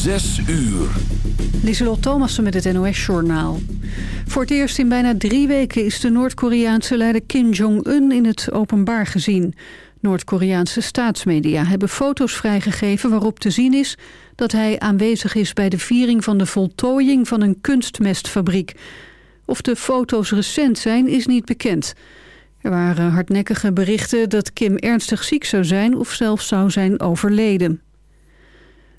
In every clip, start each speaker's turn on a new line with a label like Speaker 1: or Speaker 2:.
Speaker 1: Zes uur.
Speaker 2: Lieselot Thomassen met het NOS-journaal. Voor het eerst in bijna drie weken is de Noord-Koreaanse leider Kim Jong-un in het openbaar gezien. Noord-Koreaanse staatsmedia hebben foto's vrijgegeven waarop te zien is dat hij aanwezig is bij de viering van de voltooiing van een kunstmestfabriek. Of de foto's recent zijn is niet bekend. Er waren hardnekkige berichten dat Kim ernstig ziek zou zijn of zelfs zou zijn overleden.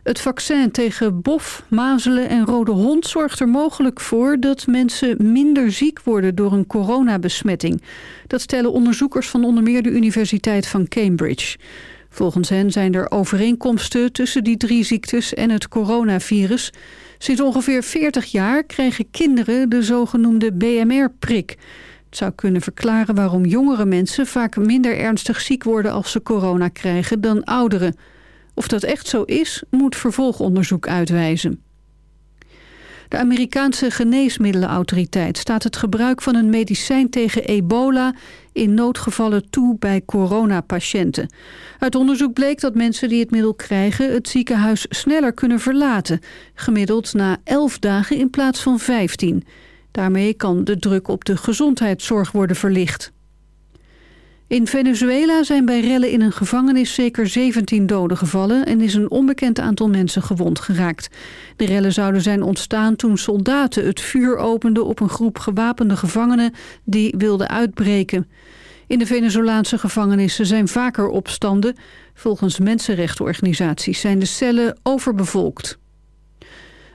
Speaker 2: Het vaccin tegen bof, mazelen en rode hond zorgt er mogelijk voor dat mensen minder ziek worden door een coronabesmetting. Dat stellen onderzoekers van onder meer de Universiteit van Cambridge. Volgens hen zijn er overeenkomsten tussen die drie ziektes en het coronavirus. Sinds ongeveer 40 jaar krijgen kinderen de zogenoemde BMR-prik. Het zou kunnen verklaren waarom jongere mensen vaak minder ernstig ziek worden als ze corona krijgen dan ouderen. Of dat echt zo is, moet vervolgonderzoek uitwijzen. De Amerikaanse geneesmiddelenautoriteit staat het gebruik van een medicijn tegen ebola in noodgevallen toe bij coronapatiënten. Uit onderzoek bleek dat mensen die het middel krijgen het ziekenhuis sneller kunnen verlaten, gemiddeld na 11 dagen in plaats van 15. Daarmee kan de druk op de gezondheidszorg worden verlicht. In Venezuela zijn bij rellen in een gevangenis zeker 17 doden gevallen... en is een onbekend aantal mensen gewond geraakt. De rellen zouden zijn ontstaan toen soldaten het vuur openden... op een groep gewapende gevangenen die wilden uitbreken. In de Venezolaanse gevangenissen zijn vaker opstanden. Volgens mensenrechtenorganisaties zijn de cellen overbevolkt.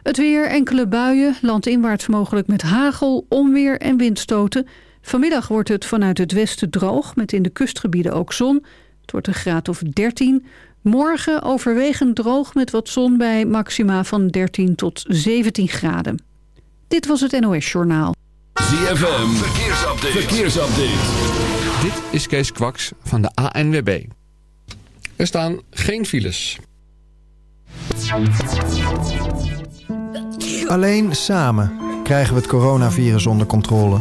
Speaker 2: Het weer, enkele buien, landinwaarts mogelijk met hagel, onweer en windstoten... Vanmiddag wordt het vanuit het westen droog, met in de kustgebieden ook zon. Het wordt een graad of 13. Morgen overwegend droog met wat zon bij maxima van 13 tot 17 graden. Dit was het NOS Journaal.
Speaker 1: ZFM, verkeersupdate. verkeersupdate.
Speaker 3: Dit is Kees Kwaks van de ANWB. Er staan geen files.
Speaker 4: Alleen samen krijgen we het coronavirus onder controle.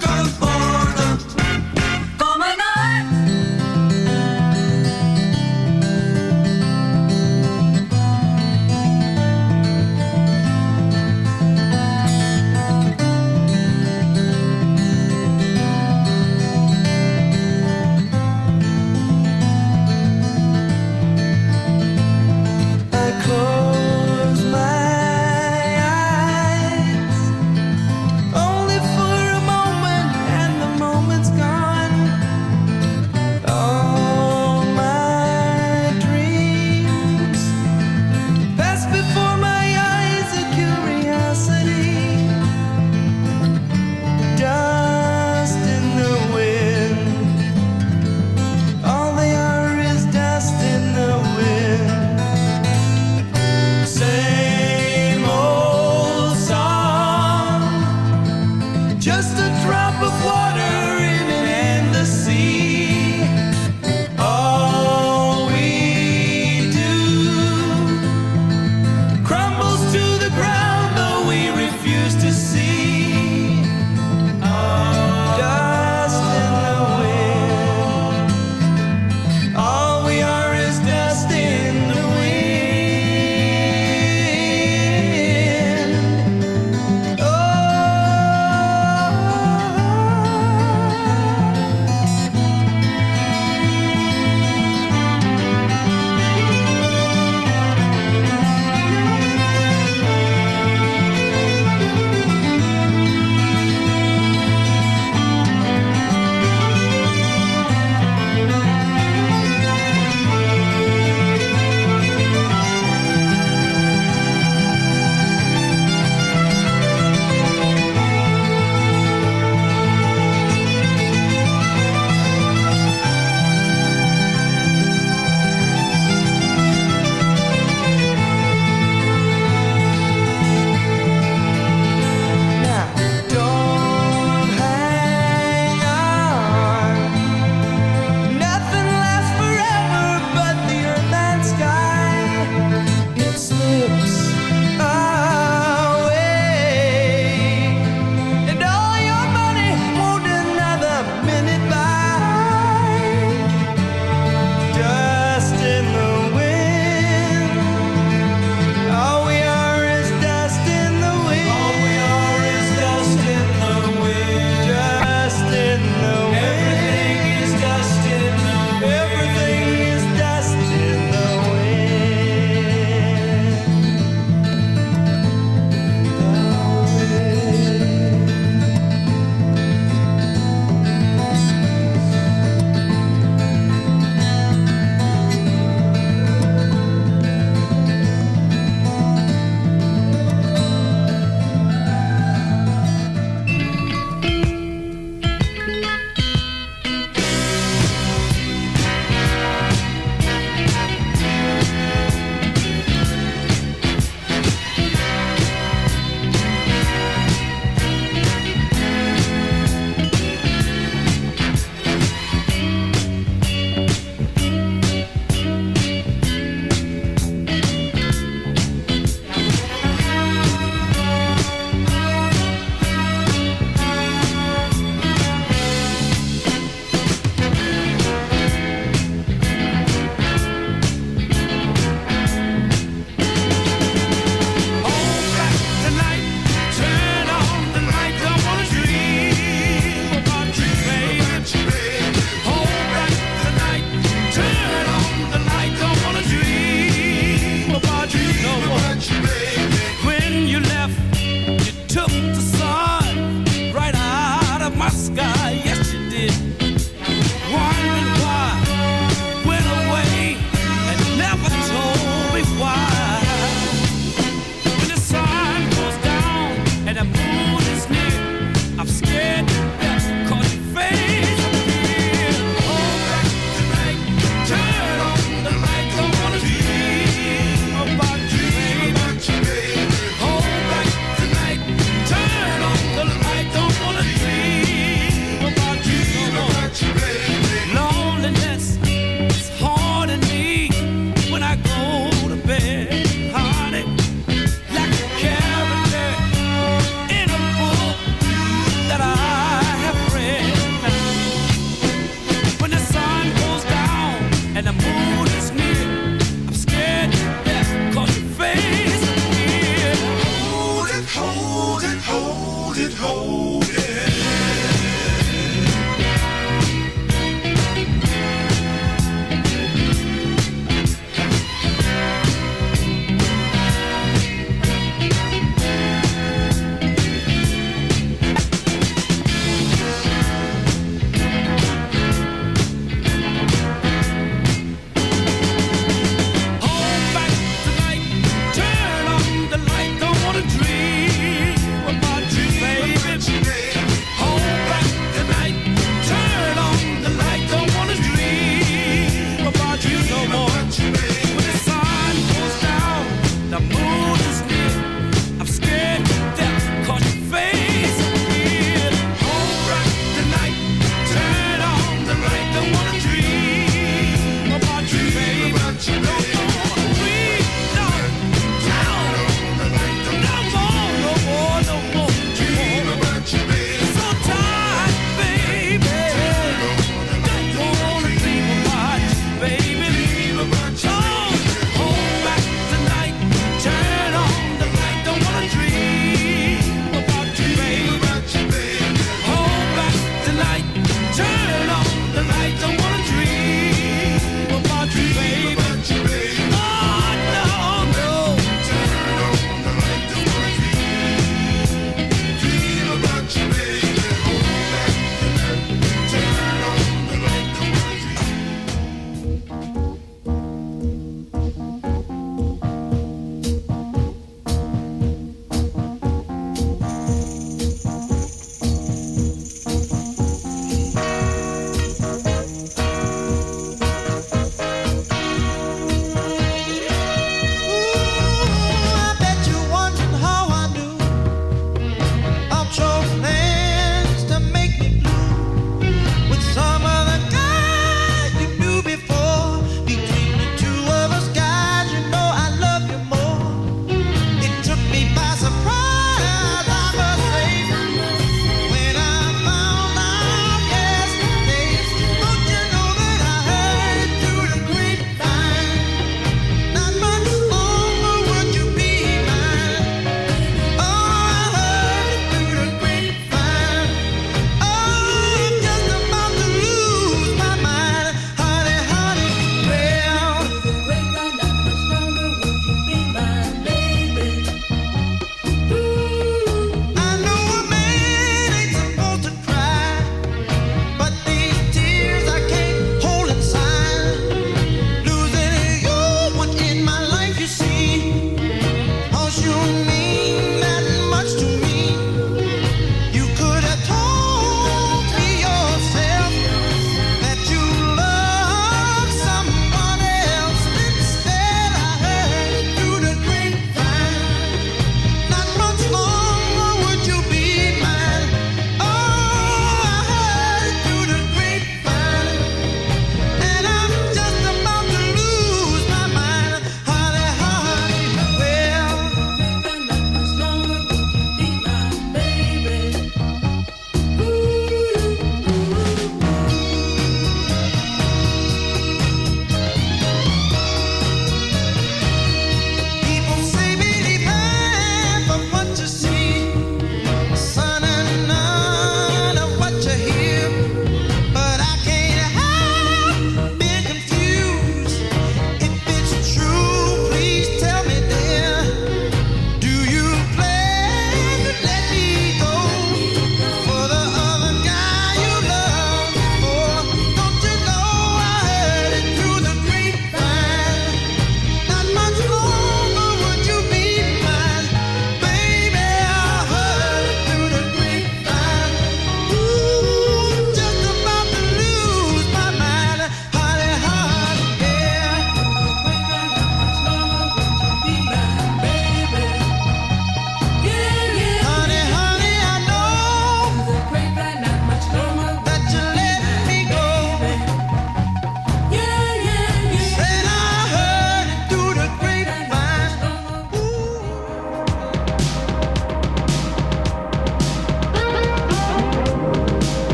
Speaker 5: Circle.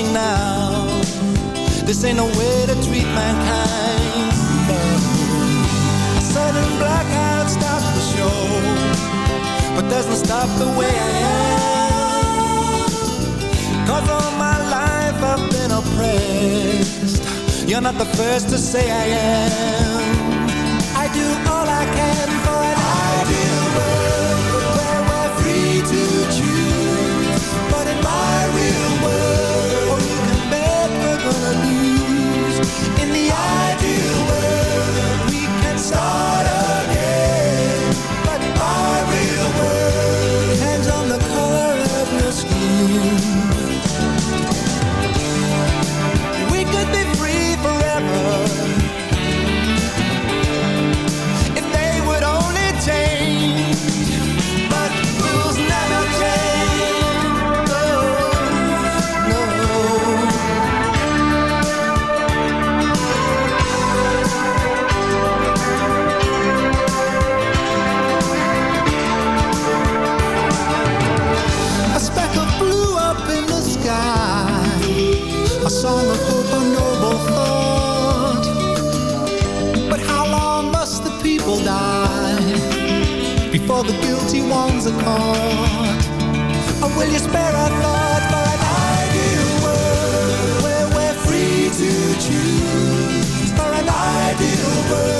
Speaker 5: watching now. This ain't no way to treat mankind. No. A sudden blackout stops the show But doesn't stop the way I am. Cause all my life I've been oppressed.
Speaker 6: You're not the first to say I am. I do caught? And will you spare a thought for an ideal world where we're free to choose? For an ideal world.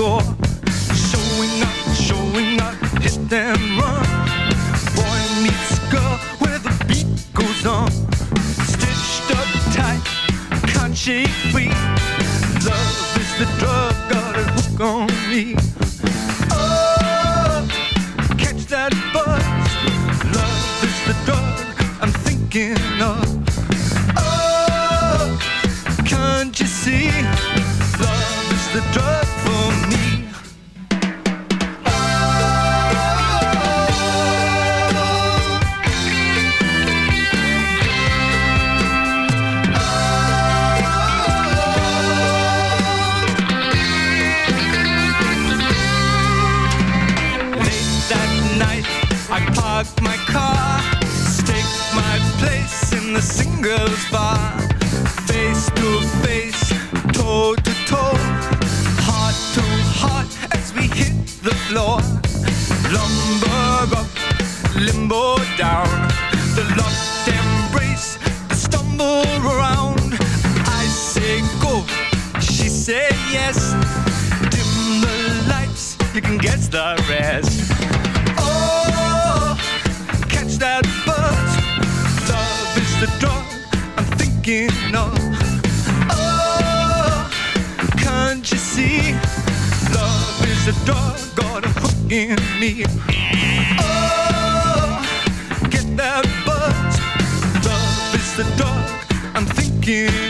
Speaker 7: rico skin on. Oh, can't you see? Love is a drug, got a hook in me. Oh, get that buzz. Love is the dog I'm thinking.